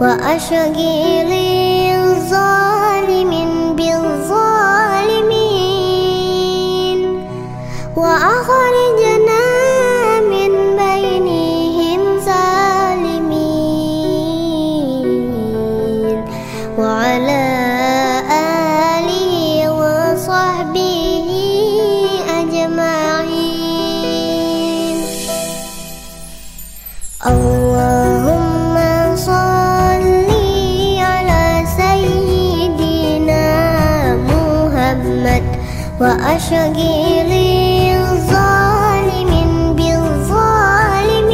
وأشغل الظالم بالظالمين. وأخرجنا من بينهم سالمين. وعلى آله وصحبه أجمعين. اللهم وأشغل الظالم بالظالمين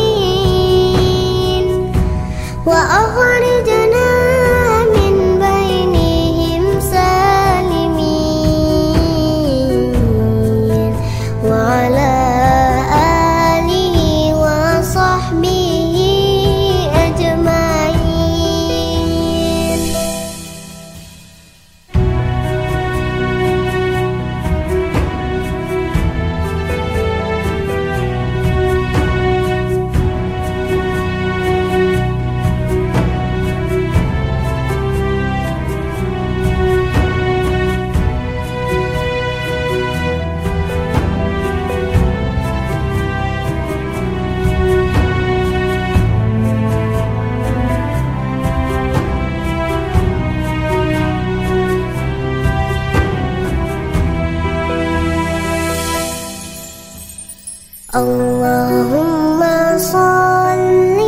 اللهم صل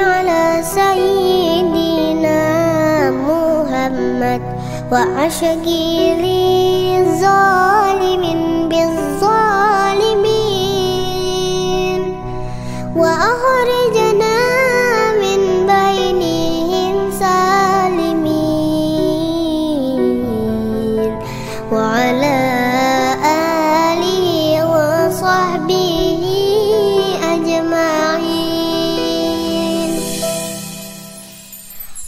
على سيدنا محمد وأشغل الظالم بالظالمين. وأخرجنا من بينهم سالمين. وعلى